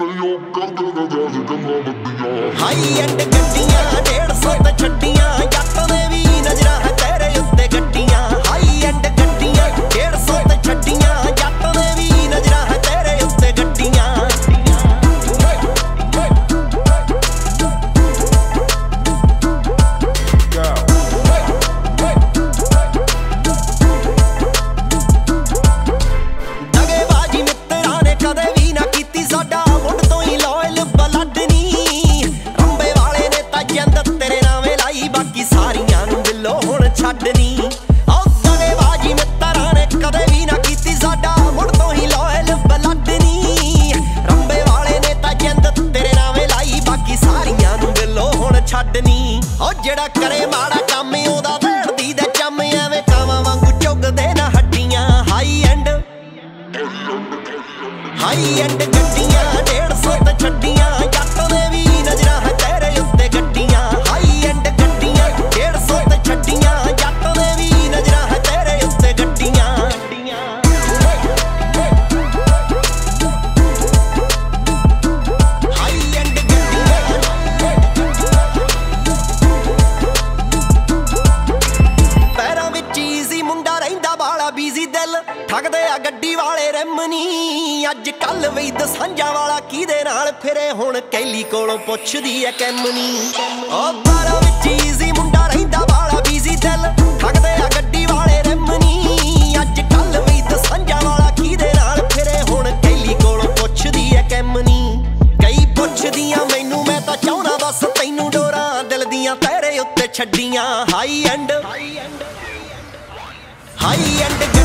ਨਹੀਂ ਉਹ ਕਰਦੇ ਨਾ ਜਾ ਕੇ ਗੱਲਾਂ ਹਾਈ ਐਂਡ ਗੱਡੀਆਂ 150 ਤੇ ਛੱਡੀਆਂ, ਜੱਟ ਦੇ ਵੀ ਦਿਲੋਂ ਹੁਣ ਛੱਡਣੀ ਉਹ ਜਿਹੜਾ ਕਰੇ ਮਾੜਾ ਕੰਮ, ਉਹਦਾ ਵੇੜਦੀ ਦੇ ਚੰਮ। ਐਵੇਂ ਕਾਵਾਂ ਵਾਂਗੂ ਚੁੱਗਦੇ ਨਾ ਹੱਡੀਆਂ। ਹਾਈ ਐਂਡ ਹਾਈ ਐਂਡ ਗੱਡੀਆਂ 150 ਤੇ ਛੱਡੀਆਂ। ਗੱਡੀ ਵਾਲੇ ਰਮਨੀ, ਅੱਜ ਕੱਲ ਵੀ ਦਸਾਂਝਾ ਵਾਲਾ ਕਿਹਦੇ ਨਾਲ? ਫਿਰੇ ਹੁਣ ਕੈਲੀ ਕੋਲੋਂ ਪੁੱਛਦੀ ਐ ਕੈਮਨੀ। ਉਹ ਪੈਰਾਂ ਵਿੱਚ ਈਜ਼ੀ ਮੁੰਡਾ ਰਹਿੰਦਾ ਵਾਲਾ ਬੀਜ਼ੀ ਦਿਲ। ਠੱਗਦੇ ਆ ਗੱਡੀ ਵਾਲੇ ਰਮਨੀ, ਅੱਜ ਕੱਲ ਵੀ ਦਸਾਂਝਾ ਵਾਲਾ ਕਿਹਦੇ ਨਾਲ? ਫਿਰੇ ਹੁਣ ਕੈਲੀ ਕੋਲੋਂ ਪੁੱਛਦੀ ਐ ਕੈਮਨੀ। ਕਈ ਪੁੱਛਦੀਆਂ, ਮੈਨੂੰ ਮੈਂ ਤਾਂ ਚਾਹਣਾ ਬਸ ਤੈਨੂੰ ਡੋਰਾਂ ਦਿਲ ਦੀਆਂ ਤੇਰੇ ਉੱਤੇ ਛੱਡੀਆਂ। High end high and